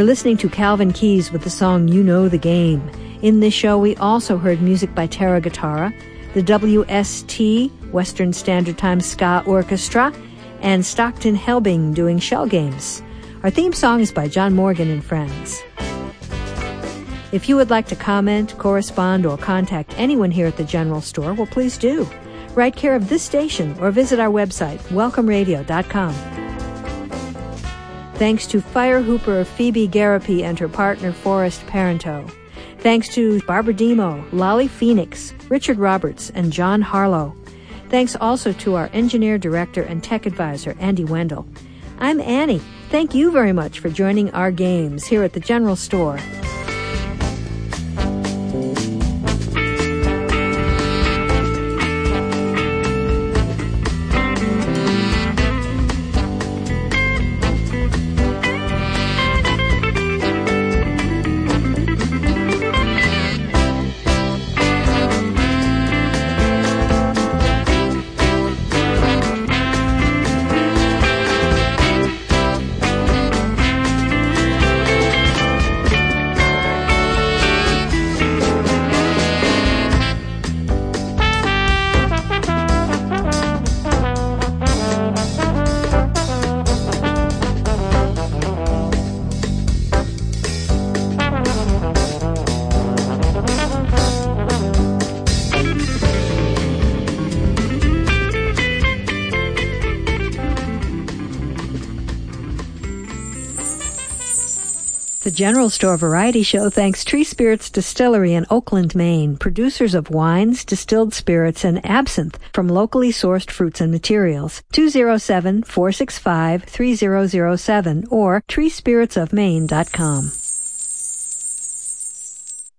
We're listening to Calvin Keys with the song You Know the Game. In this show, we also heard music by Terra Guitarra, the WST, Western Standard Time Ska Orchestra, and Stockton Helbing doing shell games. Our theme song is by John Morgan and Friends. If you would like to comment, correspond, or contact anyone here at the General Store, well, please do. Write care of this station or visit our website, welcomeradio.com. Thanks to fire hooper Phoebe Garapi and her partner Forrest Parento. Thanks to Barbara Demo, Lolly Phoenix, Richard Roberts, and John Harlow. Thanks also to our engineer, director, and tech advisor, Andy Wendell. I'm Annie. Thank you very much for joining our games here at the General Store. General Store Variety Show thanks Tree Spirits Distillery in Oakland, Maine, producers of wines, distilled spirits, and absinthe from locally sourced fruits and materials. 207-465-3007 or treespiritsofmaine.com.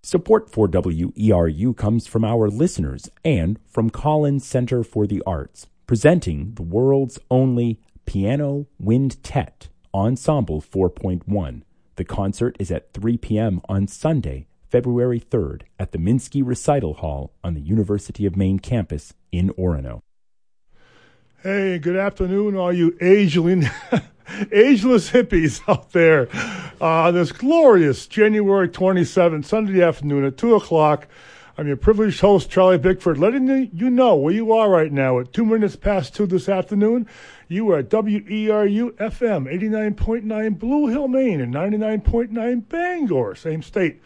Support for WERU comes from our listeners and from Collins Center for the Arts, presenting the world's only piano wind Tet ensemble 4.1 the concert is at 3 p.m. on Sunday, February 3rd at the Minsky Recital Hall on the University of Maine campus in Orono. Hey, good afternoon, all you ageless, ageless hippies out there. Uh, this glorious January 27th, Sunday afternoon at 2 o'clock. I'm your privileged host, Charlie Bickford, letting you know where you are right now at two minutes past two this afternoon. You are WERU FM 89.9 Blue Hill, Maine, and 99.9 Bangor, same state.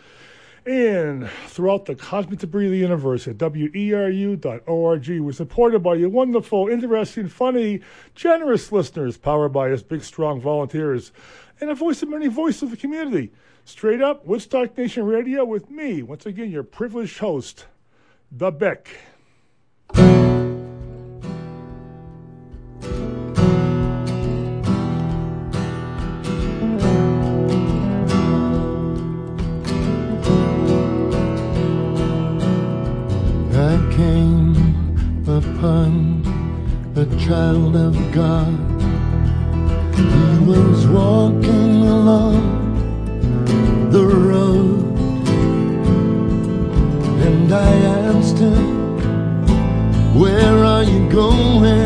And throughout the cosmic debris of the universe at weru.org. We're supported by your wonderful, interesting, funny, generous listeners, powered by us big, strong volunteers, and a voice of many voices of the community. Straight up, Woodstock Nation Radio with me, once again, your privileged host, The Beck. Upon a child of God. He was walking along the road, and I asked him, Where are you going?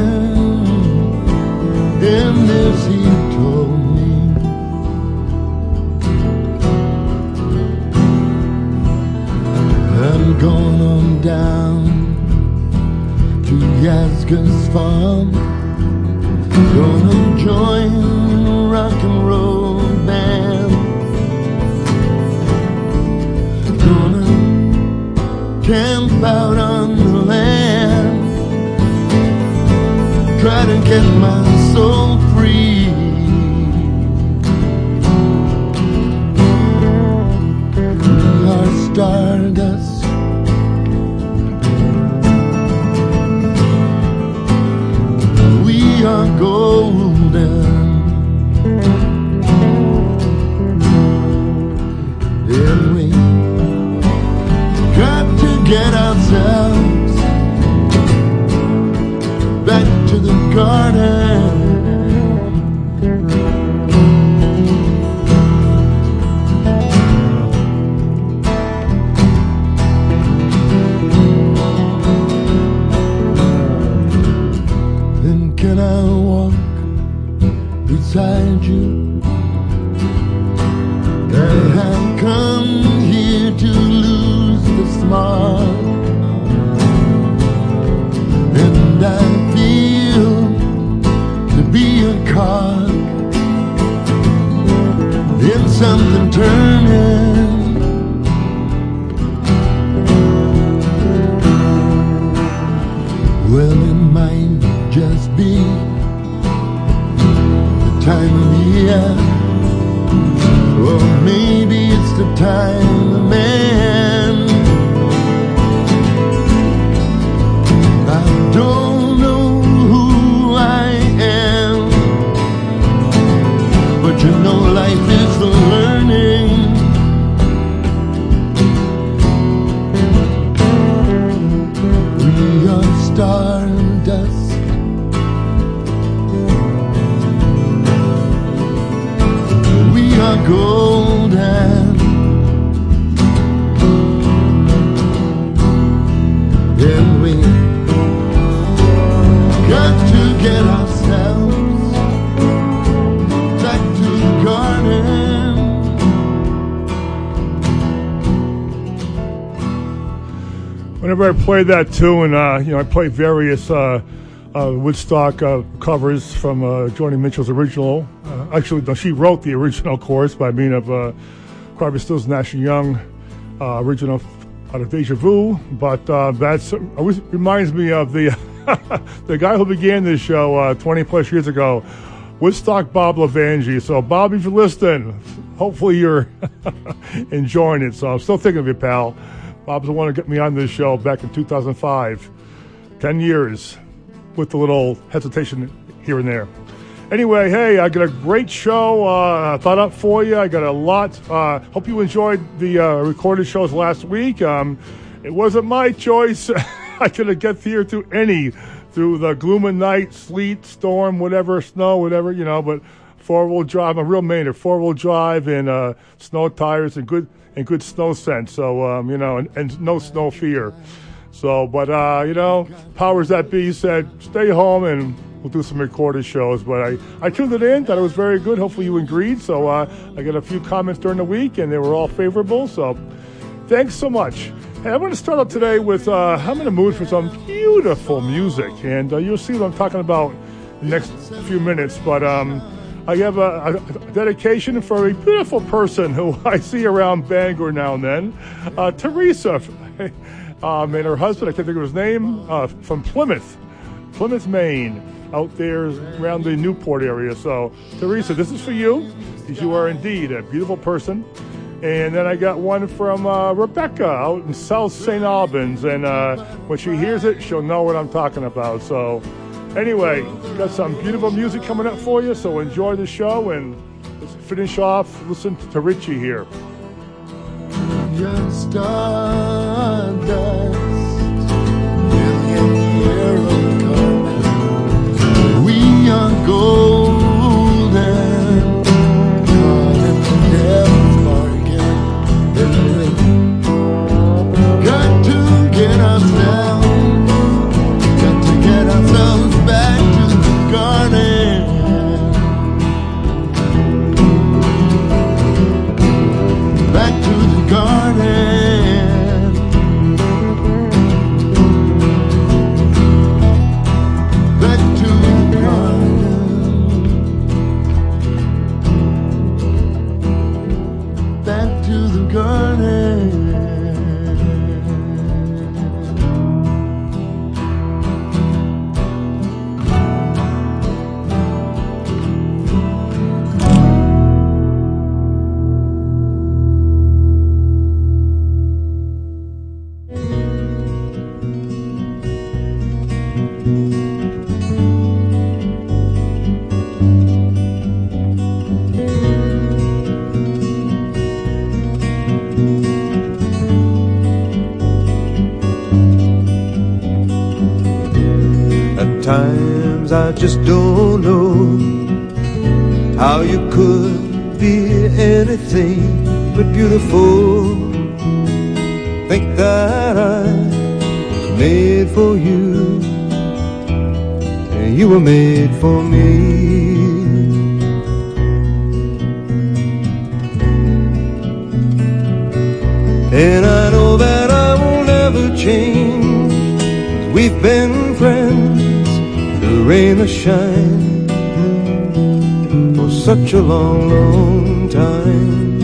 I play that tune, uh, you know, I play various uh, uh, Woodstock uh, covers from uh, Joni Mitchell's original. Uh, actually, no, she wrote the original chorus by mean of uh, Crosby, Stills, Nash and Young uh, original out of Deja Vu. But uh, that's always reminds me of the the guy who began this show uh, 20 plus years ago, Woodstock Bob Levangie. So, Bob, if you're listening, hopefully you're enjoying it. So, I'm still thinking of you, pal. Bob's the one who got me on this show back in 2005. 10 years with a little hesitation here and there. Anyway, hey, I got a great show uh, thought up for you. I got a lot. Uh, hope you enjoyed the uh, recorded shows last week. Um, it wasn't my choice. I couldn't get here to any through the gloom of night, sleet, storm, whatever, snow, whatever, you know, but four wheel drive. I'm a real Mainer, four wheel drive and uh, snow tires and good and good snow sense. So um, you know, and, and no snow fear. So, but uh, you know, powers that be said, stay home and we'll do some recorded shows. But I, I tuned it in, thought it was very good. Hopefully you agreed. So uh, I got a few comments during the week and they were all favorable. So thanks so much. Hey, I'm going to start out today with uh, I'm in the mood for some beautiful music, and uh, you'll see what I'm talking about next few minutes. But um, I have a, a dedication for a beautiful person who I see around Bangor now and then, uh, Teresa, um, and her husband. I can't think of his name uh, from Plymouth, Plymouth, Maine, out there around the Newport area. So, Teresa, this is for you, because you are indeed a beautiful person. And then I got one from uh, Rebecca out in South St. Albans. And uh, when she hears it, she'll know what I'm talking about. So, anyway, got some beautiful music coming up for you. So, enjoy the show and let's finish off. Listen to Richie here. Just stardust. Million old coming. We are golden. Times I just don't know how you could be anything but beautiful. Think that I was made for you, and you were made for me. And I know that I will never change. we we've been friends, rain or shine for such a long, long time.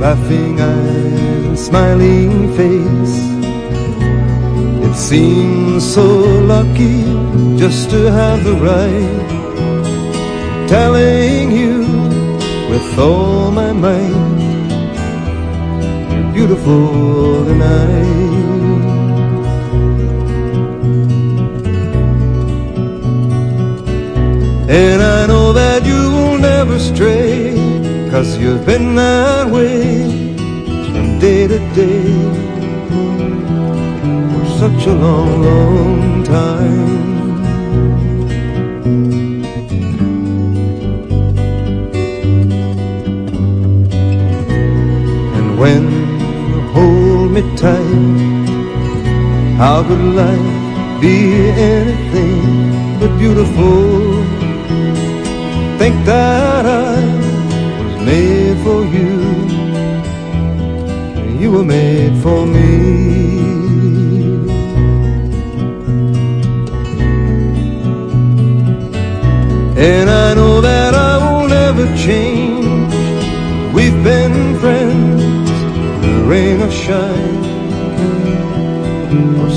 Laughing eyes and smiling face. It seems so lucky just to have the right telling you with all my might beautiful tonight. And I know that you will never stray, cause you've been that way from day to day for such a long, long time. And when me tight, how could life be anything but beautiful? think that I was made for you. You were made for me. And I know that I will never change. We've been friends, rain or shine,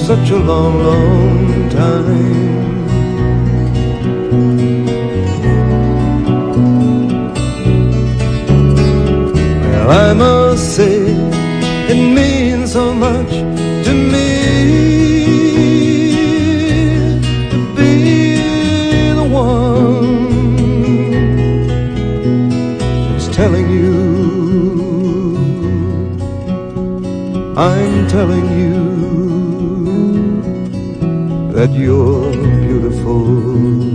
such a long, long time. Well, I must say it means so much to me to be the one that's telling you I'm telling you that you're beautiful.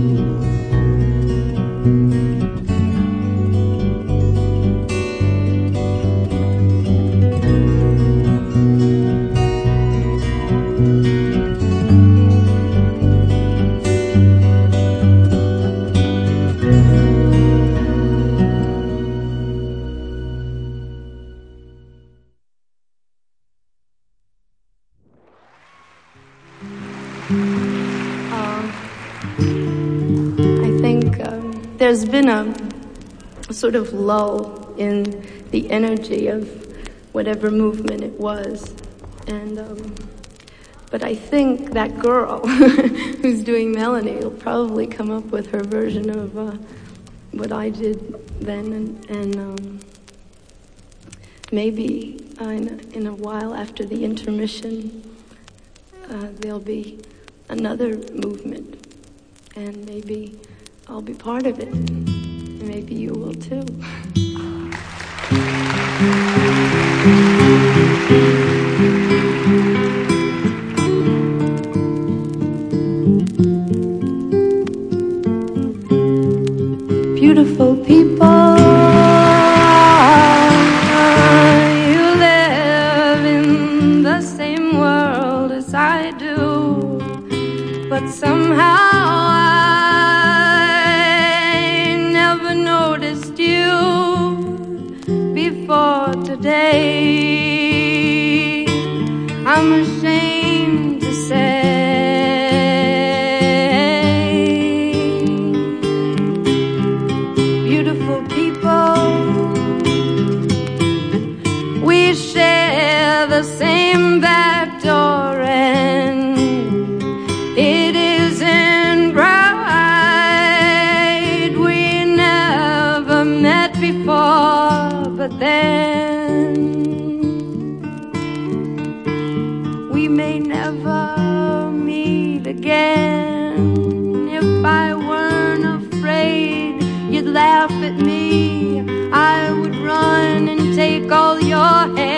Lull in the energy of whatever movement it was, and um, but I think that girl who's doing Melanie will probably come up with her version of uh, what I did then, and, and um, maybe uh, in, a, in a while after the intermission, uh, there'll be another movement. And maybe I'll be part of it. Maybe you will too. Beautiful people, you live in the same world as I do but somehow all your hands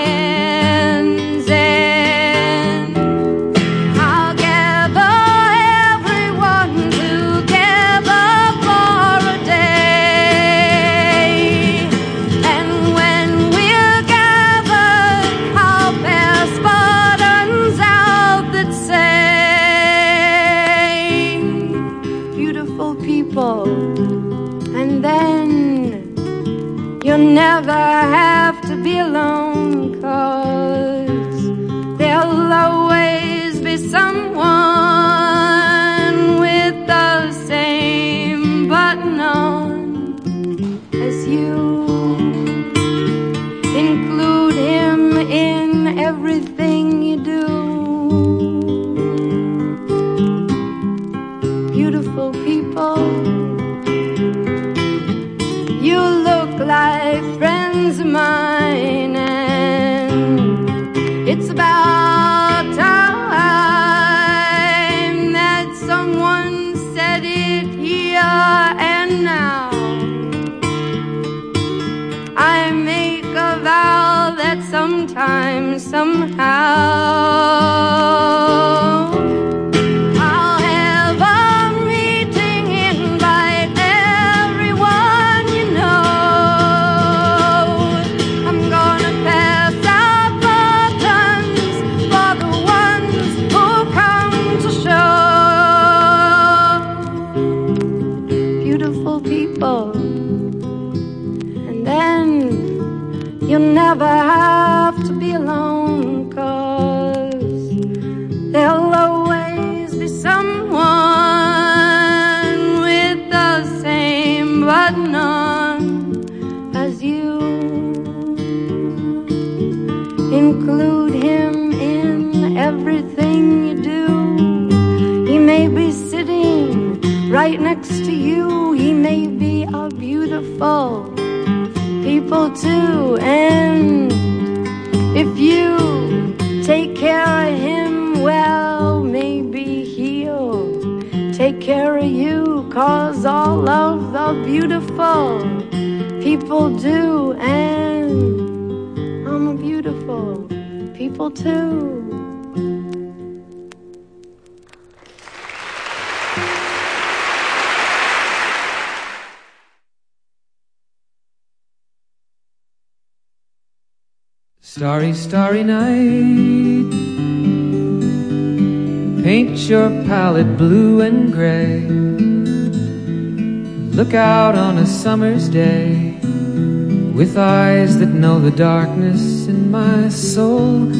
soul.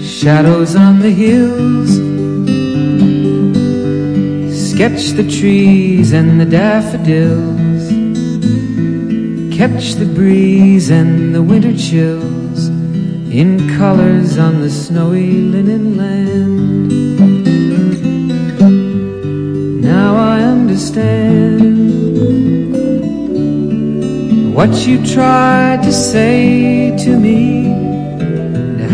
Shadows on the hills. Sketch the trees and the daffodils. Catch the breeze and the winter chills in colors on the snowy linen land. Now I understand what you tried to say to me,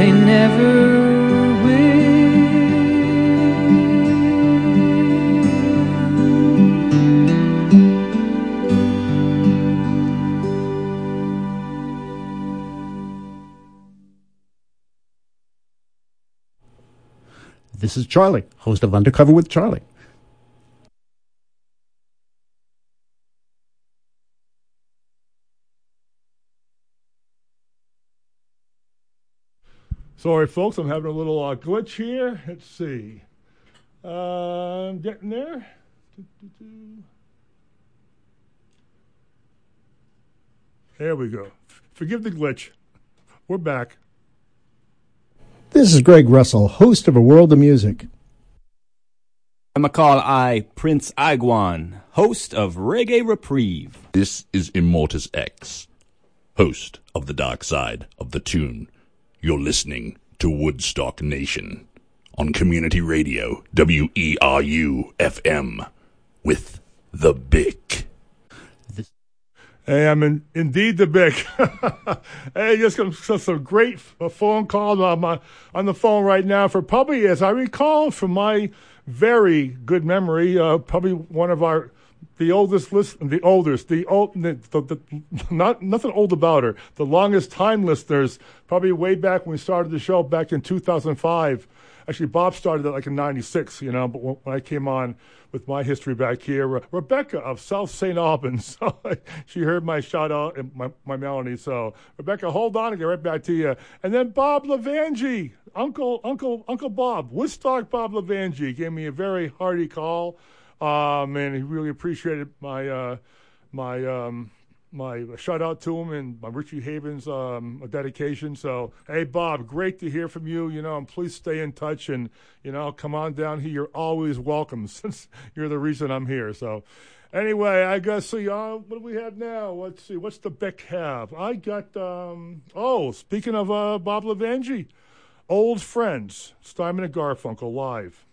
they never This is Charlie, host of Undercover with Charlie. Sorry, folks, I'm having a little uh, glitch here. Let's see. Uh, I'm getting there. There we go. Forgive the glitch. We're back. This is Greg Russell, host of A World of Music. I'm McCall I, Prince Iguan, host of Reggae Reprieve. This is Immortus X, host of the dark side of the tune. You're listening to Woodstock Nation on Community Radio, WERU FM, with The Bick. Hey, I'm in, indeed the big. hey, just some, some great phone calls on, my, on the phone right now for probably, as I recall from my very good memory, uh, probably one of our the oldest list, the oldest, the old, the, the, not nothing old about her. The longest time listeners, probably way back when we started the show back in 2005. Actually, Bob started it like in '96, you know. But when, I came on with my history back here, uh, Rebecca of South St. Albans, so she heard my shout out and my, my melody. So Rebecca, hold on, and get right back to you. And then Bob Levangie, Uncle Uncle Uncle Bob, Woodstock Bob Levangie, gave me a very hearty call. Um, and he really appreciated my uh, my um, my shout out to him and my Richie Havens um, dedication. So, hey, Bob, great to hear from you. You know, and please stay in touch and, you know, come on down here. You're always welcome since you're the reason I'm here. So, anyway, I guess, see, uh, what do we have now? Let's see, what's the Beck have? I got, um, oh, speaking of uh, Bob Levangie, Old Friends, Simon and Garfunkel live.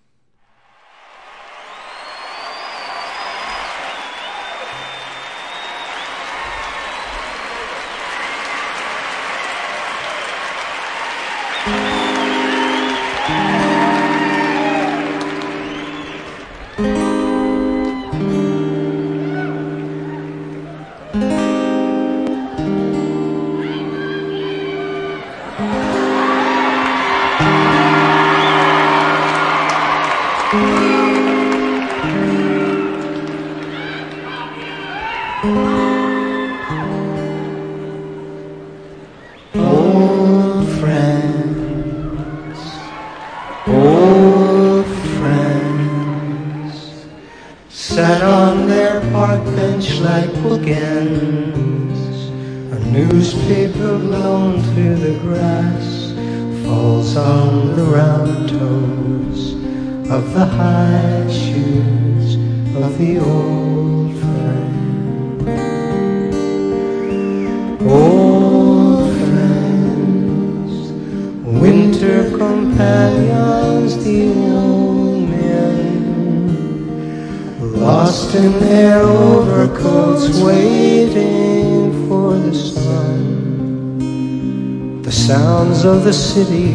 the city,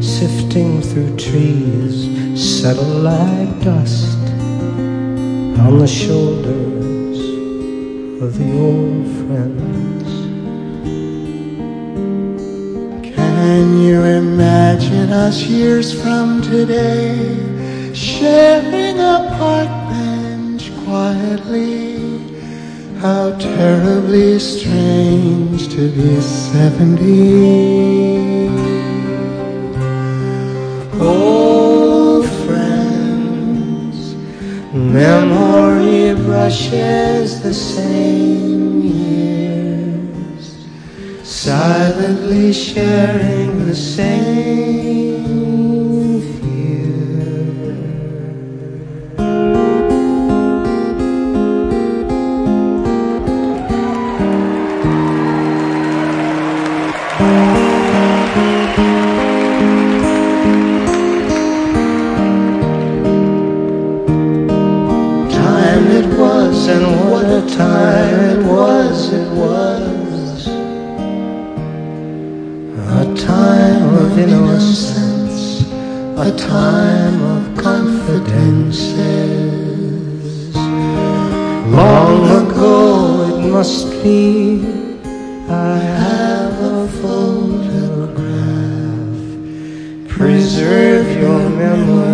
sifting through trees, settle like dust on the shoulders of the old friends. Can you imagine us years from today, sharing a park bench quietly? How terribly strange to be 70. Sharing a time of confidences. Long ago it must be, I have a photograph. Preserve your memory.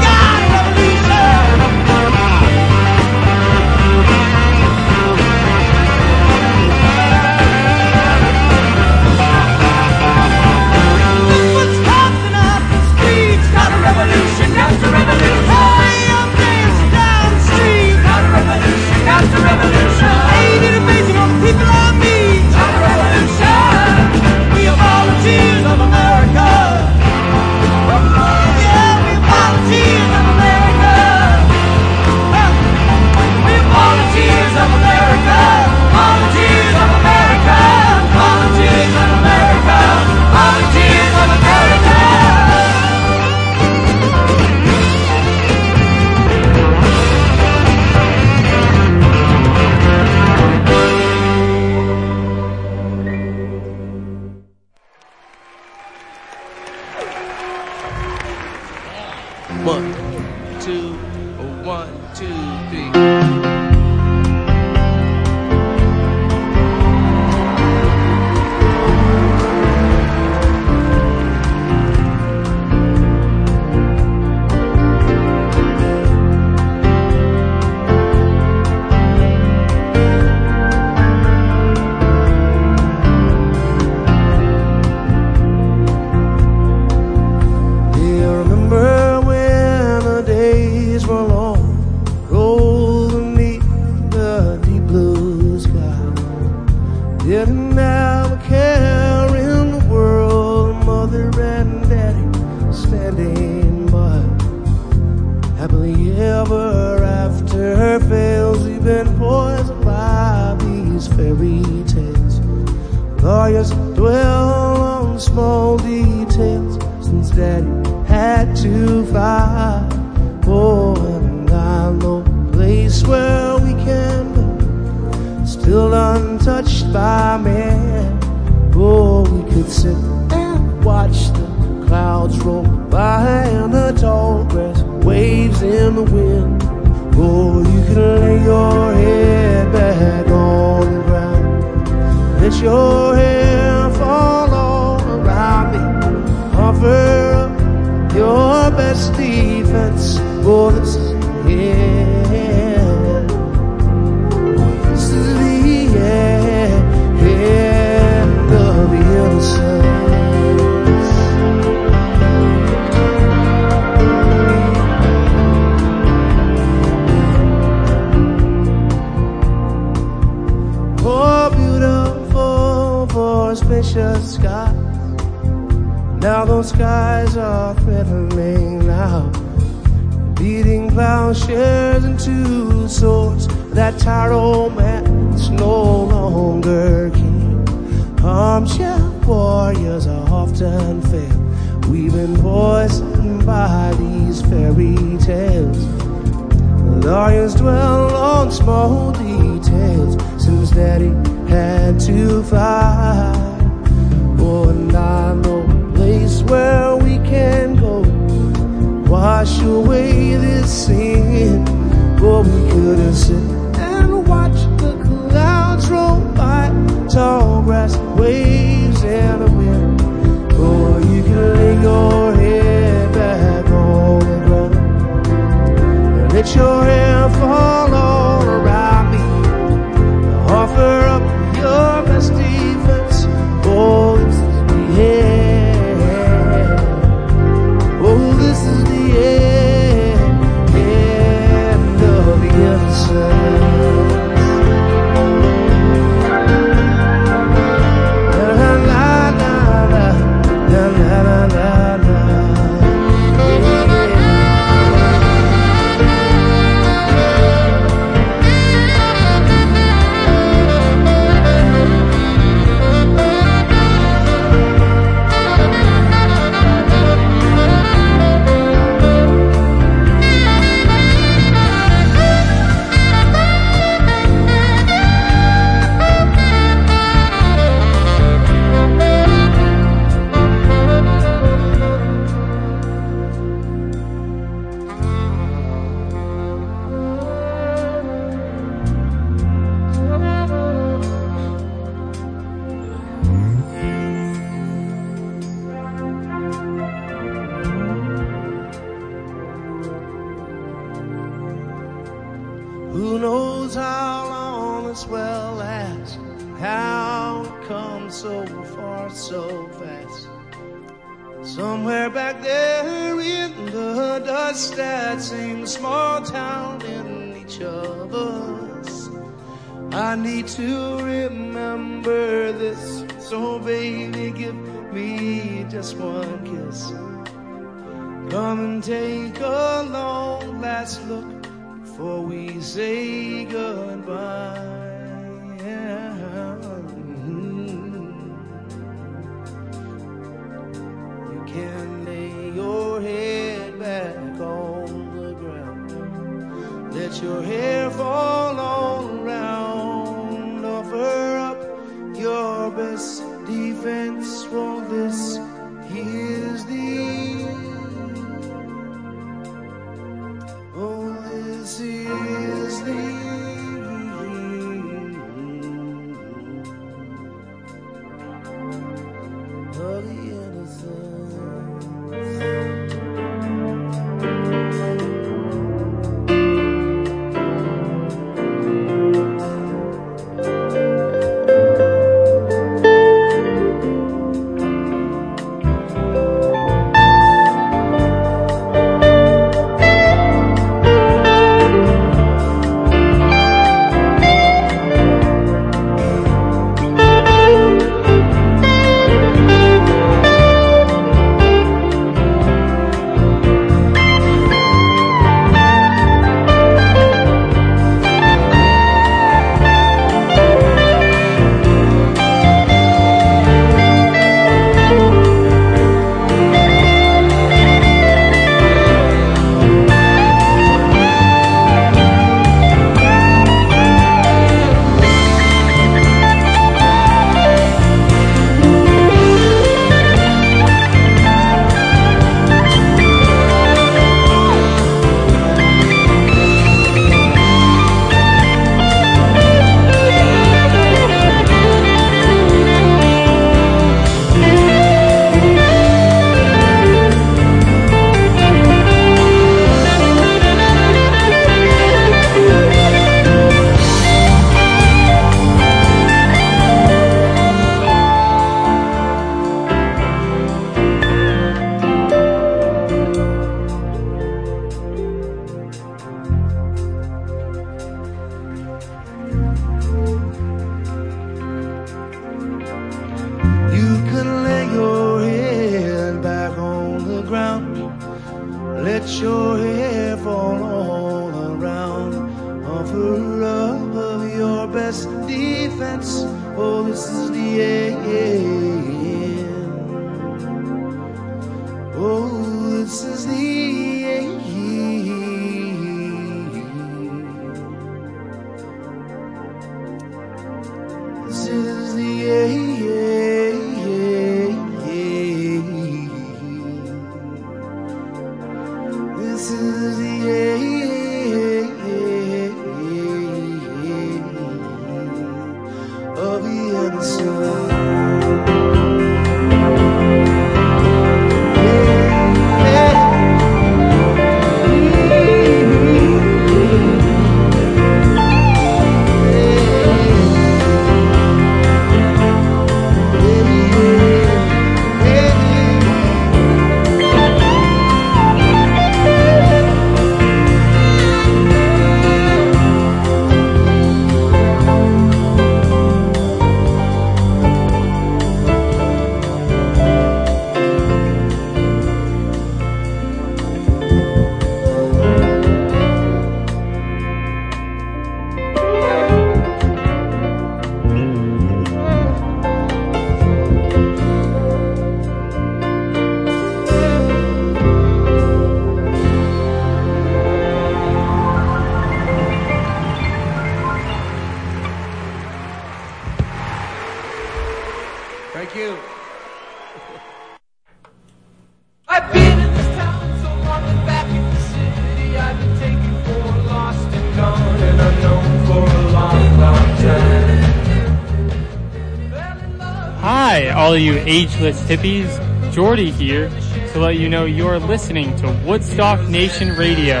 All you ageless hippies. Jordy here to let you know you're listening to Woodstock Nation Radio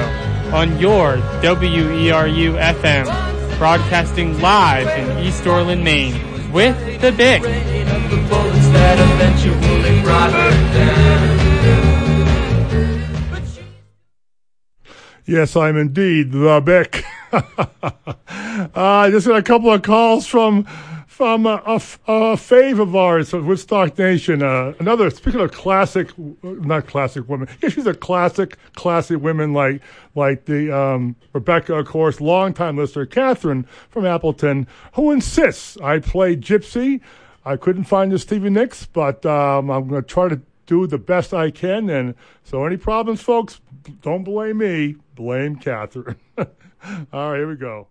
on your WERU FM, broadcasting live in East Orland, Maine, with the Bick. Yes, I'm indeed the Beck. I uh, just got a couple of calls from from a, a, a fave of ours Woodstock Nation. Uh, another speaking of classic, not classic women. Yeah, she's a classic, classic women like like the um, Rebecca, of course, longtime listener Catherine from Appleton, who insists I play Gypsy. I couldn't find the Stevie Nicks, but um, I'm going to try to do the best I can. And so, any problems, folks, don't blame me. Blame Catherine. All right, here we go.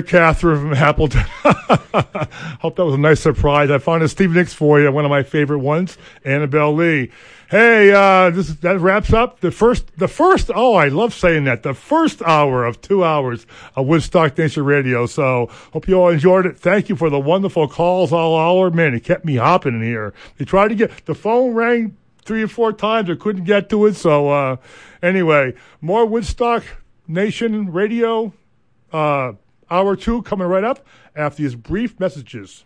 There, Catherine from Appleton? Hope that was a nice surprise. I found a Steve Nicks for you, one of my favorite ones, Annabel Lee. Hey, uh, this that wraps up the first, the first. Oh, I love saying that. The first hour of two hours of Woodstock Nation Radio. So, hope you all enjoyed it. Thank you for the wonderful calls all hour. Man, it kept me hopping in here. They tried to get the phone rang three or four times. I couldn't get to it. So, uh, anyway, more Woodstock Nation Radio. Uh, hour two coming right up after these brief messages.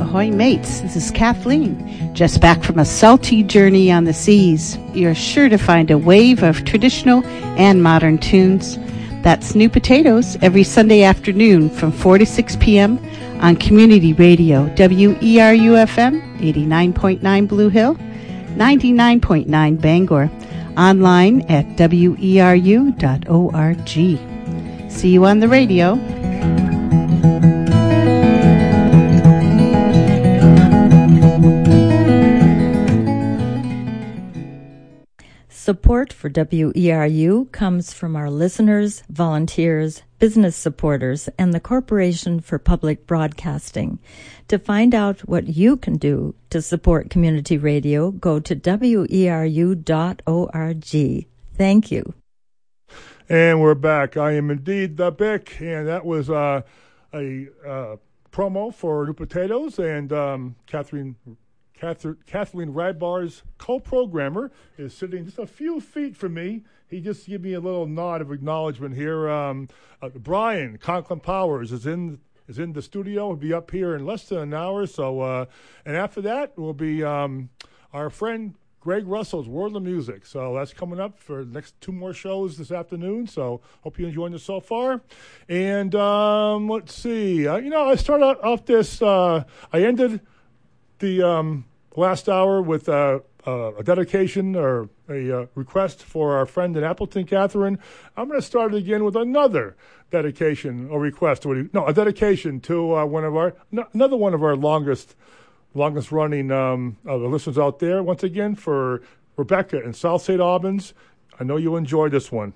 Ahoy, mates. This is Kathleen, just back from a salty journey on the seas. You're sure to find a wave of traditional and modern tunes. That's New Potatoes every Sunday afternoon from 4 to 6 p.m. on Community Radio, WERUFM 89.9 Blue Hill, 99.9 Bangor, online at weru.org. See you on the radio. Support for WERU comes from our listeners, volunteers, business supporters, and the Corporation for Public Broadcasting. To find out what you can do to support community radio, go to weru.org. Thank you. And we're back. I am indeed the Bick, and that was uh, a uh, promo for New Potatoes and um, Catherine. Kathleen Rybar's co-programmer is sitting just a few feet from me. He just gave me a little nod of acknowledgement here. Um, uh, Brian Conklin Powers is in is in the studio. He'll be up here in less than an hour. So, uh, and after that will be um, our friend Greg Russell's World of Music. So that's coming up for the next two more shows this afternoon. So hope you're enjoying this so far. And um, let's see. Uh, you know, I started off this. Uh, I ended the um, last hour with uh, uh, a dedication or a uh, request for our friend in Appleton, Catherine. I'm going to start it again with another dedication or request. You, no, a dedication to one of our no, another one of our longest longest running um, listeners out there. Once again for Rebecca in South St. Albans. I know you'll enjoy this one.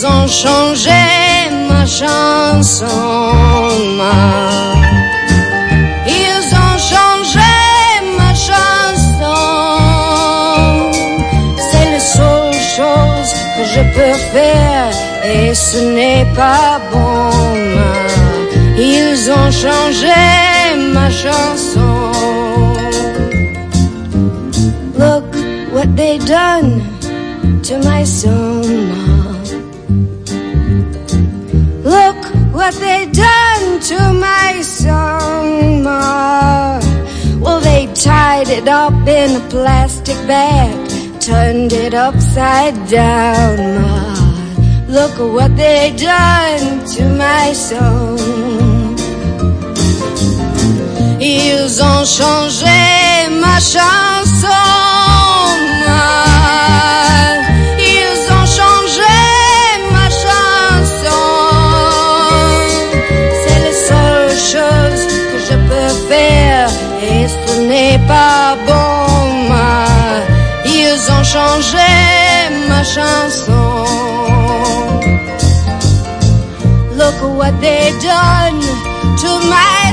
ils ont changé ma chanson. Ils ont changé ma chanson. C'est la seule chose que je peux faire et ce n'est pas bon. Ils ont changé ma chanson. Look what they done to my son. what they done to my song, Ma. Well, they tied it up in a plastic bag, turned it upside down. Ma. Look at what they done to my song. Ils ont changé ma chanson. chanson. Look what they've done to my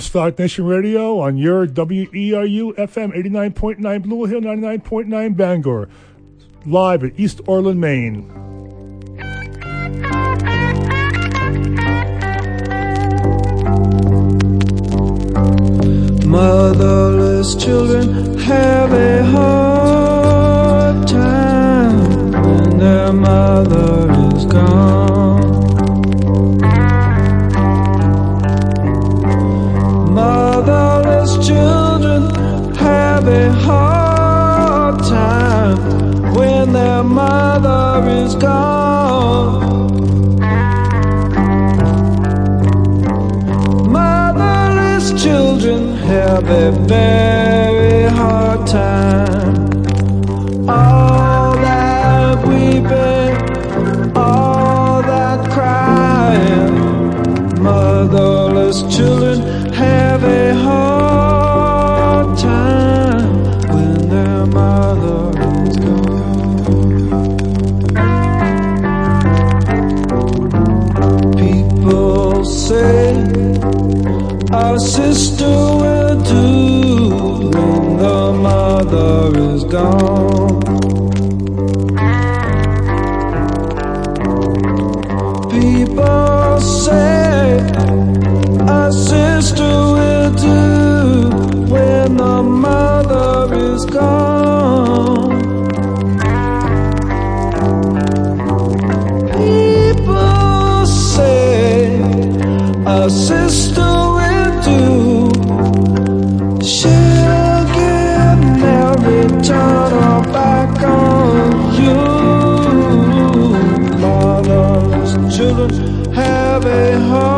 Star Nation Radio on your WERU FM 89.9 Blue Hill, 99.9 Bangor, live at East Orland, Maine. Motherless children have a heart. bebé. children have a home.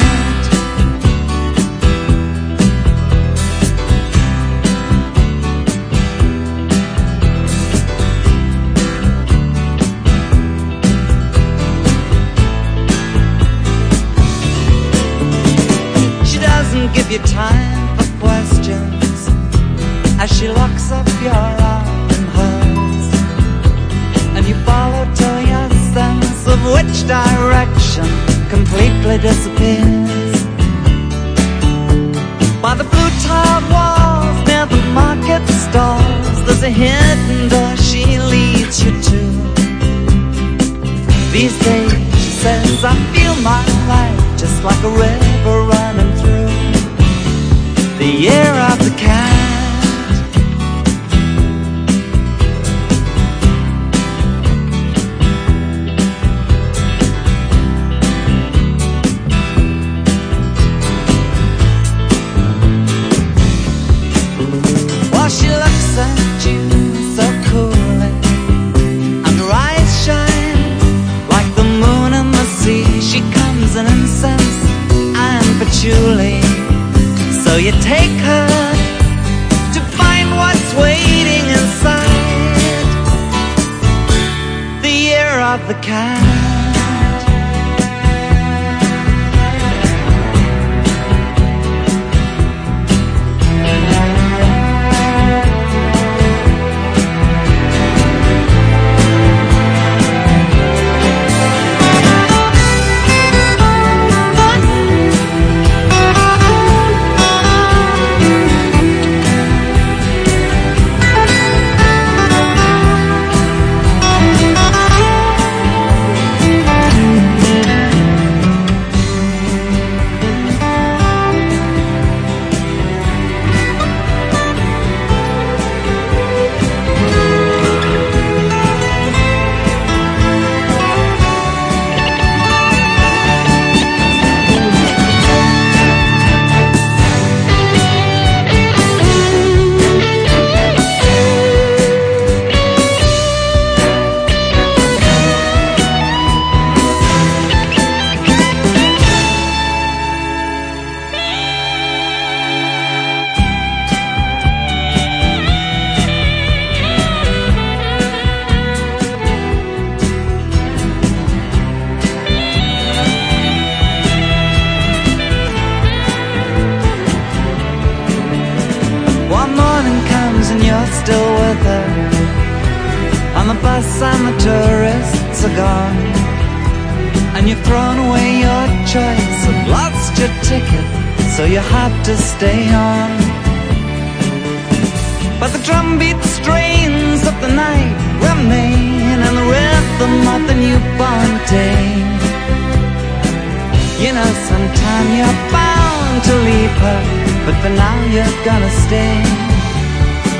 But for now you're gonna stay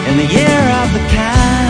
in the year of the cat.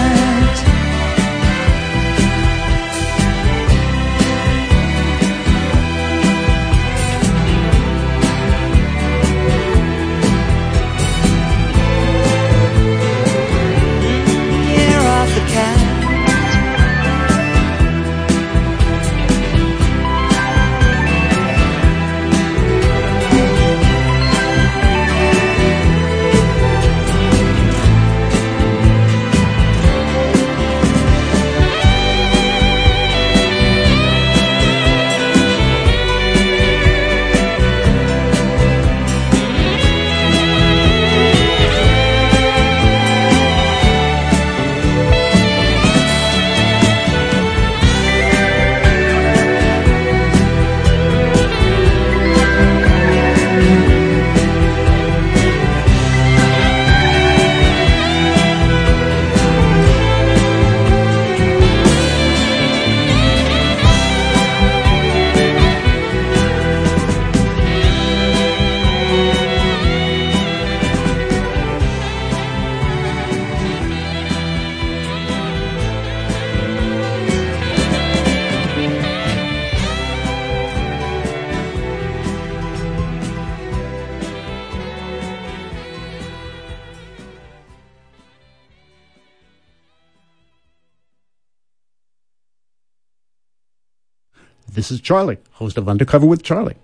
This is Charlie, host of Undercover with Charlie.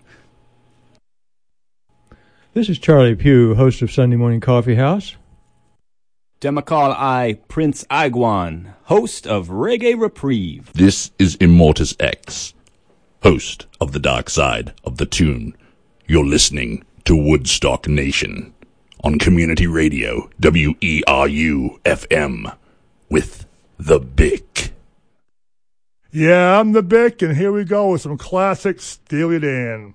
This is Charlie Pugh, host of Sunday Morning Coffee House. Demacall I, Prince Iguan, host of Reggae Reprieve. This is Immortus X, host of the dark side of the tune. You're listening to Woodstock Nation on Community Radio WERU FM with the Bick. Yeah, I'm the Bick, and here we go with some classic Steely Dan.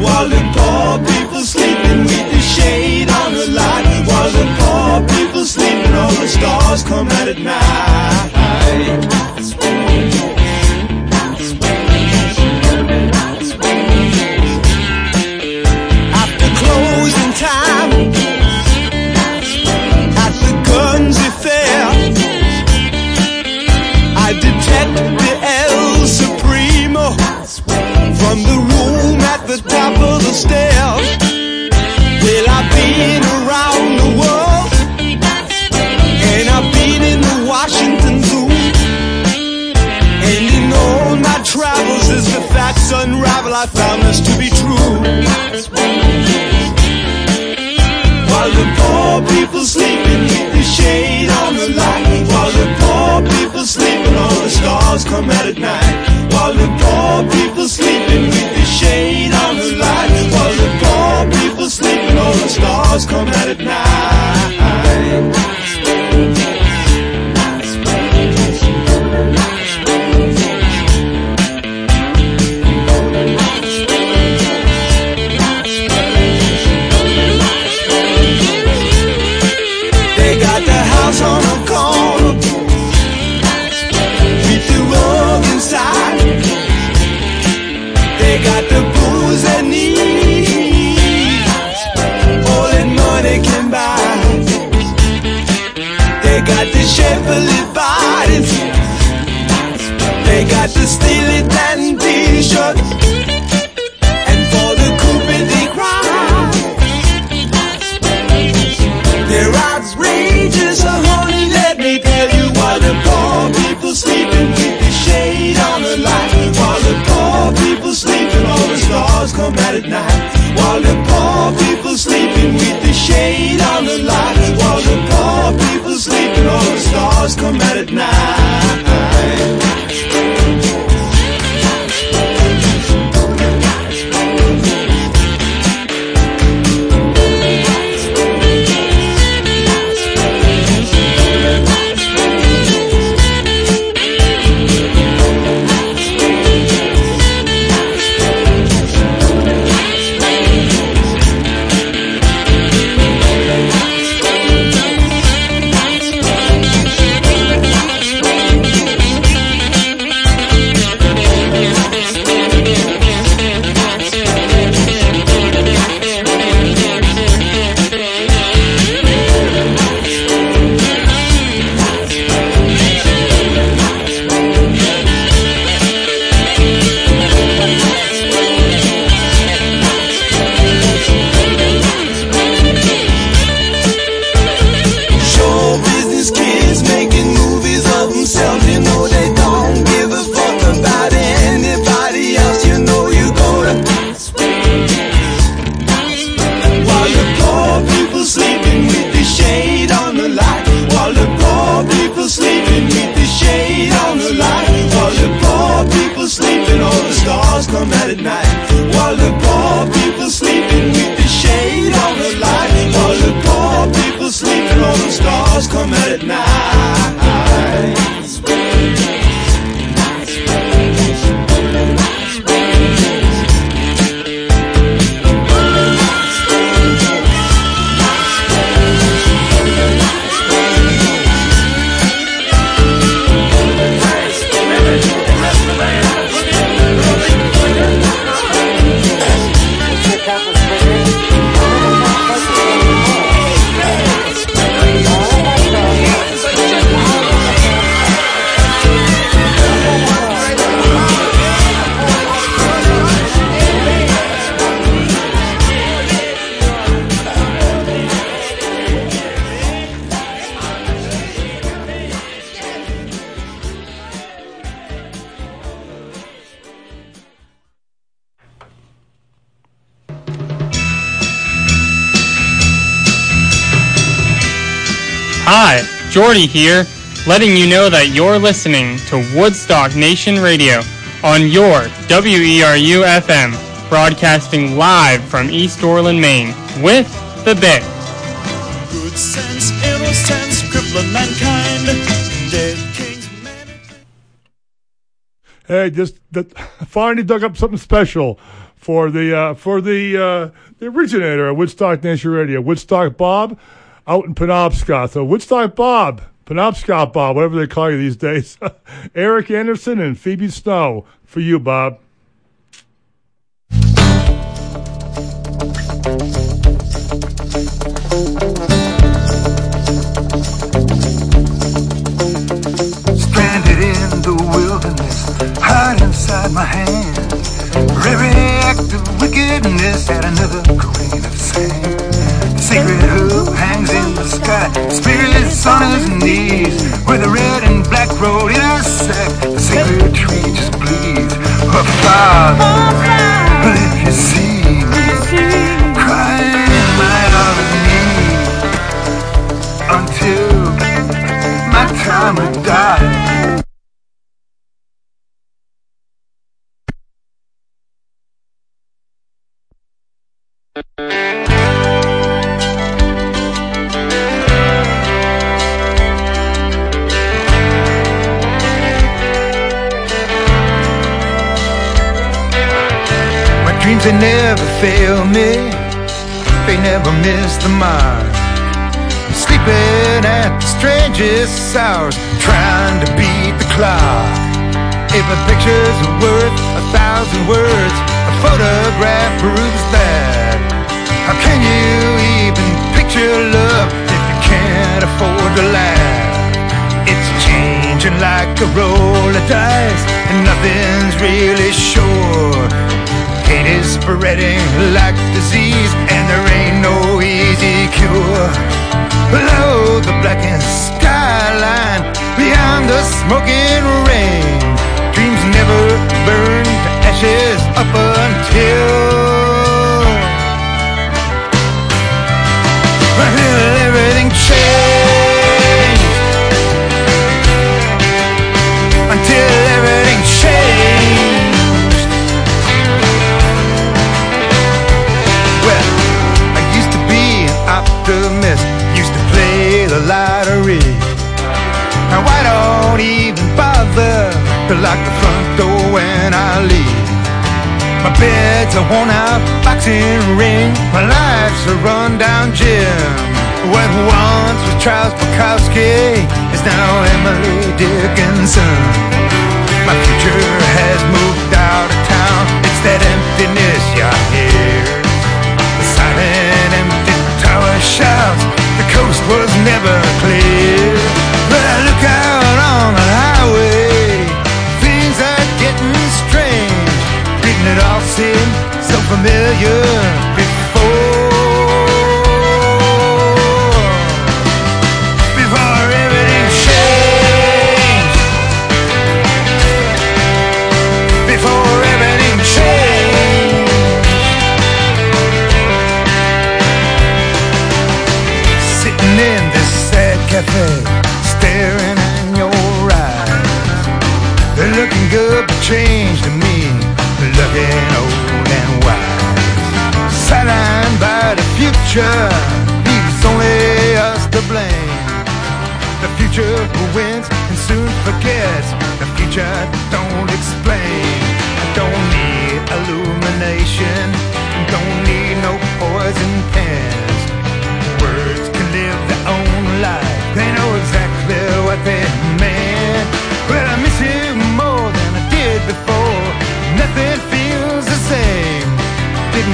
While the poor people sleeping with the shade on the light. While the poor people sleeping all the stars come out at night. I this to be true. While the poor people sleeping with the shade on the light. While the poor people sleeping, all the stars come out at night. While the poor people sleeping with the shade on the light. While the poor people sleeping, all the stars come out at night. Got the Steely Dan t-shirts. And for the coupe they cry. They're outrageous, oh honey, let me tell you While the poor people sleeping with the shade on the light While the poor people sleeping, all the stars come out at night While the poor people sleeping with the shade on the light While the poor people sleeping, all the stars come out Hi, Jordy here, letting you know that you're listening to Woodstock Nation Radio on your WERU FM, broadcasting live from East Orland, Maine, with the Bit. Good sense, innocence, crippling mankind. Dead kings. Hey, just that, finally dug up something special for the uh, for the uh, the originator of Woodstock Nation Radio, Woodstock Bob, out in Penobscot. So Woodstock Bob, Penobscot Bob, whatever they call you these days. Eric Andersen and Phoebe Snow for you, Bob. Stranded in the wilderness, hide inside my hands. Every act of wickedness had another grain of sand cut, spirits on his knees, where the red and black road intersect, the sacred tree just bleeds. Her father. Fail me, they never miss the mark. I'm sleeping at the strangest hours, trying to beat the clock. If a picture's worth a thousand words, a photograph proves that. How can you even picture love if you can't afford to laugh? It's changing like a roll of dice, and nothing's really sure. Hate is spreading like disease, and there ain't no easy cure. Below the blackened skyline, beyond the smoking rain, dreams never burn to ashes up. Until Now I don't even bother to lock the front door when I leave. My bed's a worn out boxing ring. My life's a rundown gym. What once was Charles Bukowski is now Emily Dickinson. My future has moved out of town. It's that emptiness you hear. The silent, empty tower shouts. The coast was never clear. Look out on the highway. Things are getting strange. It all so familiar changed to me. Looking old and wise. Sidelined by the future, leaves only us to blame. The future wins and soon forgets. The future don't explain. I don't need illumination. Don't need no poison pens. Words can live their own life. They know exactly what they meant.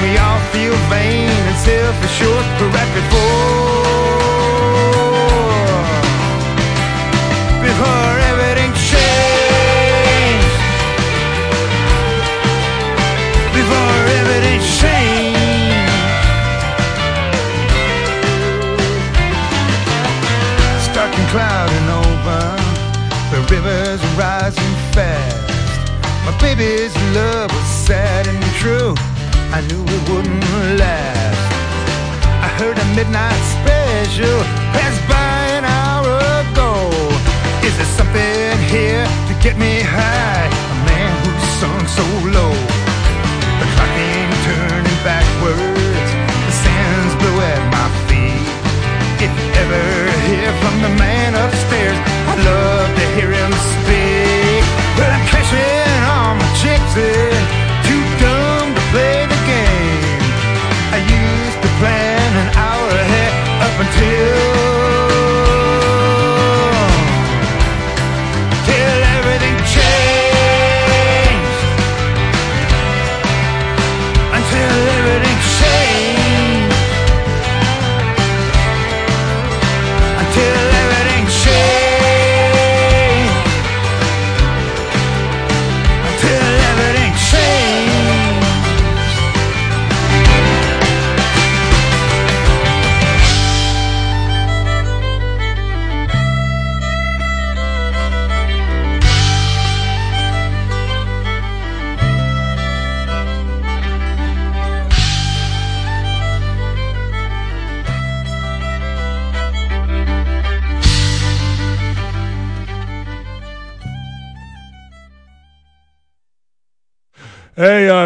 We all feel vain and self-assured right before? Before everything changed. Before everything changed. Stark and cloud and open. The rivers rising fast. My baby's love wouldn't last. I heard a midnight special pass by an hour ago. Is there something here to get me high? A man who sung so low. The clock ain't turning backwards. The sands blow at my feet. If you ever hear from the man upstairs, I'd love to hear him speak.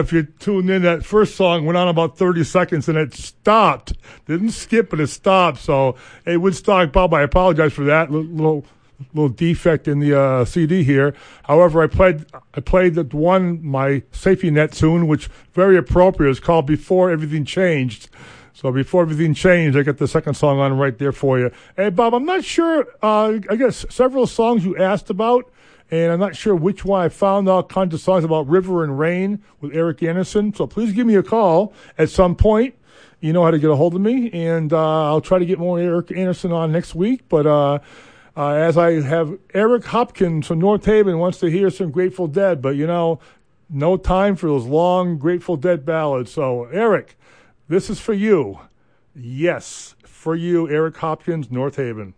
If you tuned in, that first song went on about 30 seconds and it stopped. Didn't skip, but it stopped. So, hey, Woodstock Bob, I apologize for that. Little, little defect in the uh, CD here. However, I played I played the one my safety net tune, which very appropriate. is called "Before Everything Changed." So before everything changed, I got the second song on right there for you. Hey, Bob, I'm not sure. Uh, I guess several songs you asked about, and I'm not sure which one. I found all kinds of songs about river and rain with Eric Andersen. So please give me a call at some point. You know how to get a hold of me, and uh, I'll try to get more Eric Andersen on next week. But uh, uh, as I have Eric Hopkins from North Haven wants to hear some Grateful Dead, but you know, no time for those long Grateful Dead ballads. So Eric, this is for you. Yes, for you, Eric Hopkins, North Haven.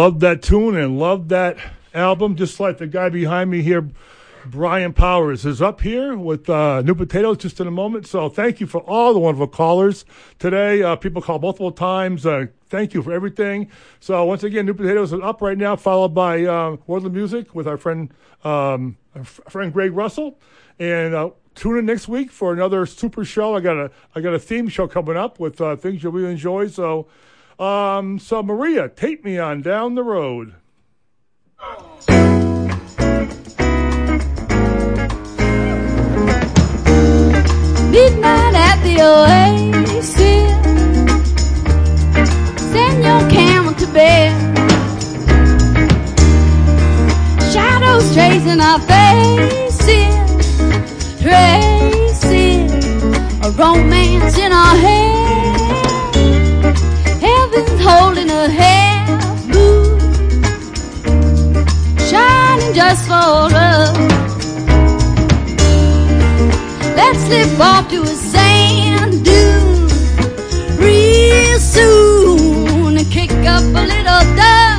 Oh, love that tune and love that album. Just like the guy behind me here, Brian Powers, is up here with uh, New Potatoes just in a moment. So thank you for all the wonderful callers today. Uh, people call multiple times. Uh, thank you for everything. So once again, New Potatoes is up right now, followed by uh, World of Music with our friend um, our friend Greg Russell, and. Uh, Tune in next week for another super show. I got a I got a theme show coming up with uh, things you'll really enjoy. So, um, so Maria, take me on down the road. Midnight at the oasis. Send your camel to bed. Shadows tracing our faces. Tracing a romance in our head. Holding a half moon. Shining just for us. Let's slip off to a sand dune real soon and kick up a little dust.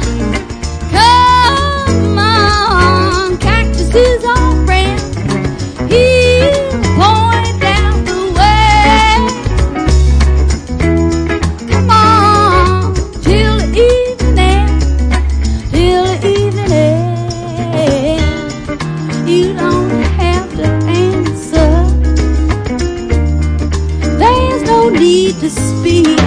To speak.